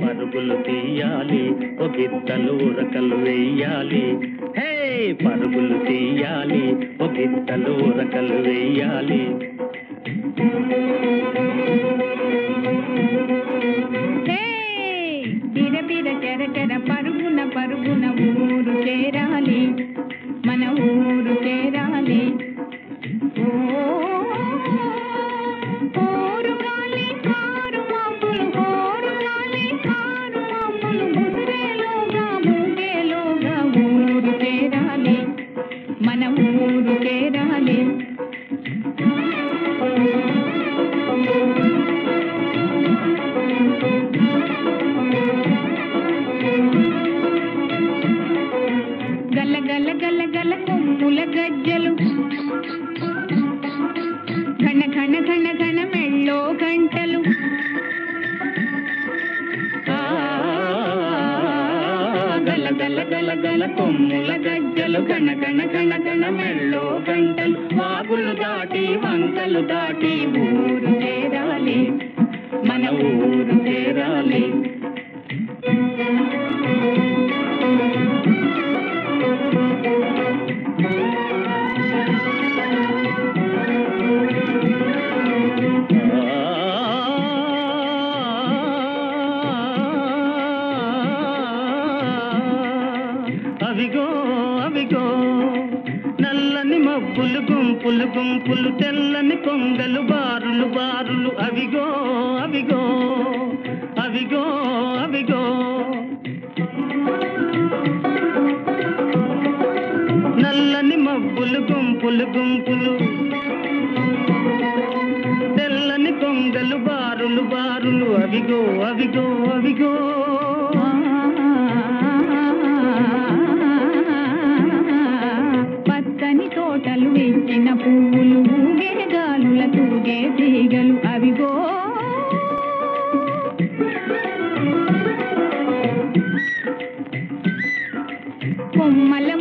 పరుగులు తీయాలి ఒకిద్దలు రకలు వేయాలి. హే పరుగులు తీయాలి ఒకిద్దలు రకలు వేయాలి. రాలి మన ఊరుకే రాలి మన ఊరుకే రాలి గజ్జల కొమ్ముల గజ్జలు. ఘన ఘన ఘన ఘన మెళ్ళో గంటలు. గల గల గల గల కొమ్ముల గజ్జలు. ఘన ఘన ఘన ఘన మెళ్ళో గంటలు. వాగులు దాటి వంకలు దాటి ఊరు చేరాలి అదిగో నల్లని మబ్బులు గుంపులు గుంపులు తెల్లని కొంగలు బారులు బారులు అవిగో అవిగో అవిగో అవిగో. నల్లని మబ్బులు గుంపులు గుంపులు తెల్లని కొంగలు బారులు బారులు అవిగో అవిగో అవిగో. மல